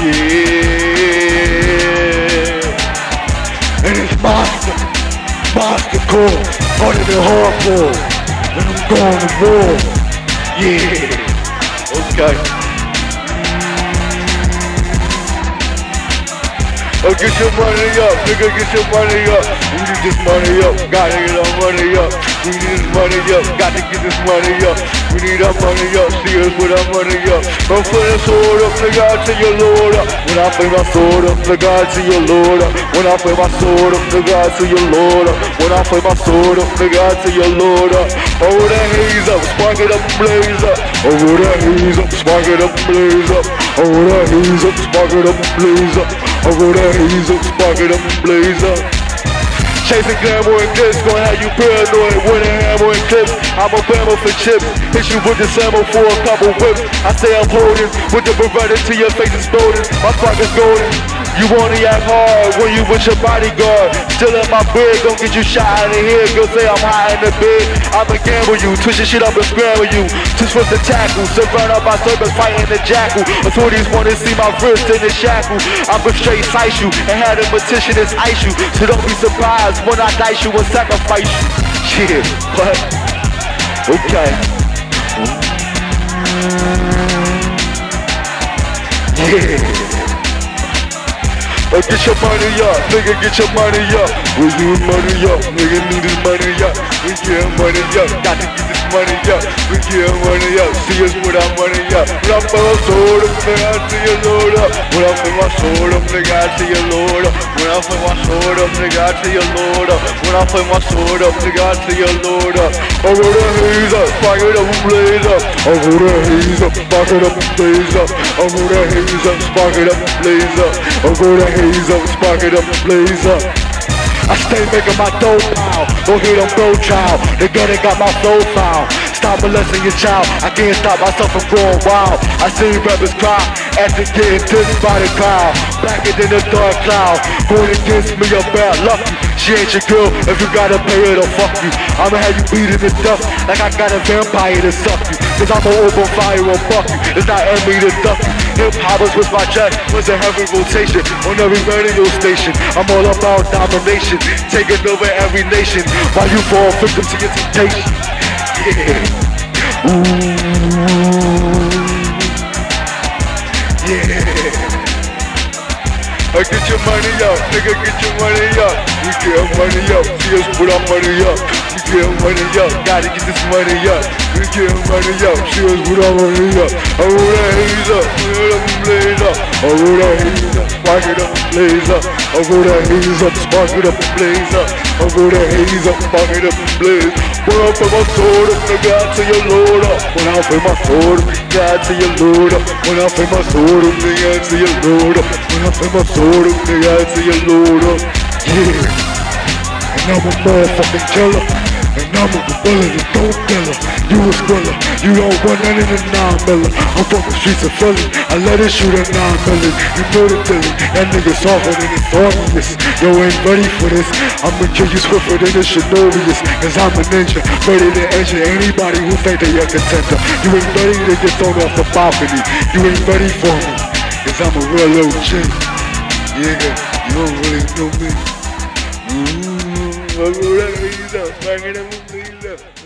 Yeah. And it's monster, monster core, harder than hardcore. And I'm going to war. Yeah. Okay. Oh, get your money up, nigga, get your money up. We need this money up, gotta get our money up. We need this money up, gotta get this money up. We need our money up, see us with our money up. I'm putting sword up, nigga, tell your Lord up. When I play my sword up, nigga, tell your Lord up. When I play my sword up, nigga, tell your Lord up. When I play my sword up, nigga, tell your Lord up. Over that haze up, spark it up, blaze up. Over that haze up, spark it up, blaze up. Over that haze up, spark it up, blaze up. Over spark it up, blaze up. Chasing glamour and glitz, gonna have you paranoid with a hammer and clips. I'm a bammer for chips, hit you with the sample for a couple whips. I say I'm holding, with the Beretta to your face is exploding. My pocket's golden. You wanna act hard when you with your bodyguard. Still in my bed, gon' get you shot out of here. Girl say I'm high in the bed. I'ma gamble you, twist your shit up and scramble you. Twist with the tackle, surrounded by serpents fighting the jackal. Authorities wanna see my wrist in the shackle. I'ma straight slice you and have a petition is ice you. So don't be surprised when I dice you and sacrifice you. Shit, but okay. Yeah. Get your money up, nigga, get your money up. We get money up, nigga, need this money. We get money up, got to get this money up. We get money up, see us with our money up. When I put my sword up, nigga, I see your load up. When I put my sword up, nigga, I see your load up. When I put my sword up, nigga, I see your load up. When I put my sword up, nigga, I see your load up. Over the haze up, spark it up blaze up. Over the haze up, spark it up blaze up. Over the haze up, spark it up blaze up. Over the haze up, spark it up blaze up. I stay making my dough pound. Don't hear them bro child. The gun that got my flow found. Stop molesting your child. I can't stop myself from going wild. I see rappers cry after getting dissed by the crowd. Blacker than the dark cloud. Going against me, you're bad lucky. She ain't your girl if you gotta pay her to fuck you. I'ma have you beating the dust like I got a vampire to suck you. Cause I'm an open fire on fuck you. It's not enemy to duck you. Hip hoppers was my jack, was a heavy rotation on every radio station. I'm all about domination, taking over every nation while you fall victim to your temptation. Yeah. Ooh. Yeah. I get your money up, nigga, get your money up. We get money up, us put our money up. We get money up, gotta get this money up. We get money up, see us put our money up. I roll that haze up, it up blaze up. I roll that haze up, spark it up and blaze up. I roll that haze up, spark it up and blaze up. I roll that haze up, spark it up and blaze. When I put my sword up, nigga, I tell your load up. When I put my sword up, nigga, I tell your load up. When I put my sword up, nigga, I tell your load up. When I put my sword up, nigga, I tell your load up. Yeah. And I'm a motherfucking killer. And I'm a gorilla that don't kill her. You a squiller, you don't want none of nine miller. I'm from the streets of Philly, I let it shoot a nine milli. You know the Philly, that nigga softer than it's obvious. Yo, ain't ready for this. I'ma kill you swifter than the Shinobius. Cause I'm a ninja, ready to anybody who think they a contender. You ain't ready to get thrown off the balcony. You ain't ready for me. Cause I'm a real OG. Yeah, you don't really know me. Ooh, I'm ready to bang it up,